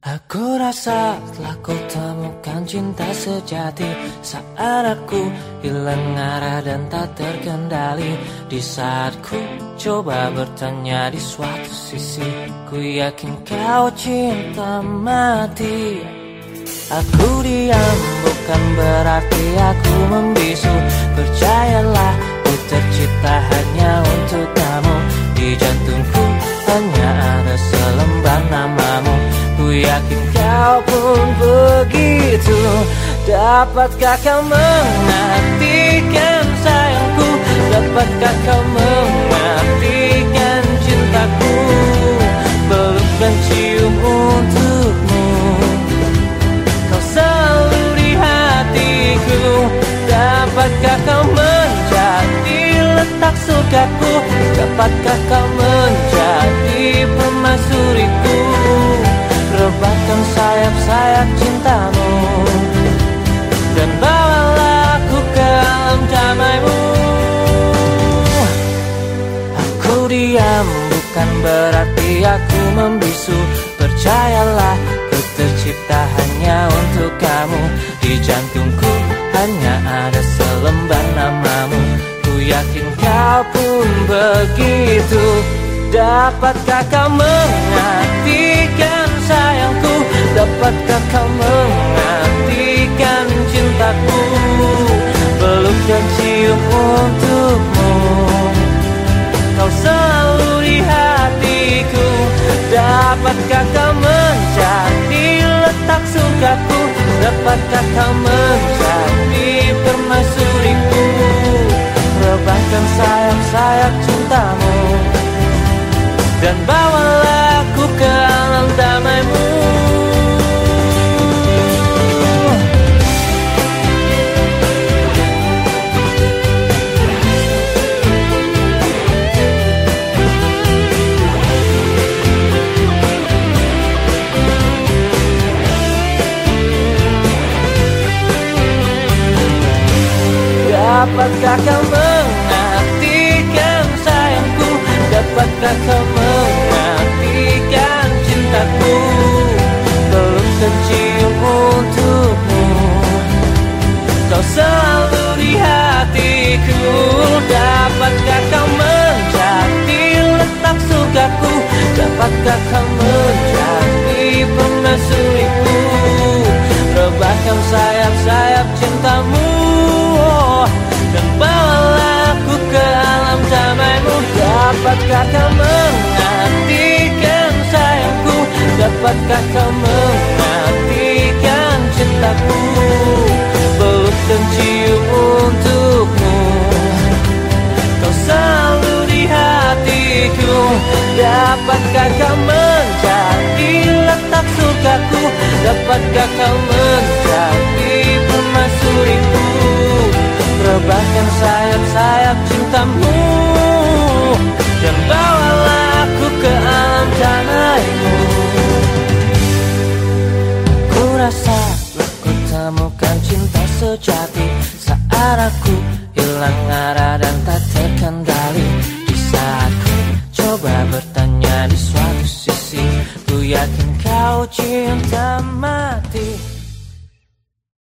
Aku rasa telah kau temukan cinta sejati Saat aku hilang arah dan tak terkendali Di saat ku coba bertanya di suatu sisi Ku yakin kau cinta mati. Aku diam bukan berarti aku membisu. Percayalah ku tercipta kau pun begitu. Dapatkah kau mengartikan sayangku? Dapatkah kau mengartikan cintaku? Belum cium untukmu. Kau selalu di hatiku. Dapatkah kau menjadi letak surgaku? Dapatkah kau menjadi permaisuriku diam bukan berarti aku membisu. Percayalah ku tercipta hanya untuk kamu. Di jantungku hanya ada selembar namamu. Ku yakin kau pun begitu. Dapatkah kau mengartikan sayangku? Dapatkah kau mengartikan cintaku? Peluk dan cium Dapatkah kau Dapatkah kau mengartikan sayangku? Dapatkah kau mengartikan cintaku? Belum tercium untukmu. Kau selalu Dapatkah kau mengartikan sayangku Dapatkah kau mengartikan cintaku Peluk dan cium untukmu Kau selalu di hatiku Dapatkah kau menjadi letak sukaku Dapatkah kau menjadi permaisuriku sejati Saat aku hilang arah dan tak terkendali Di saat ku coba bertanya di suatu sisi Ku yakin kau cintamu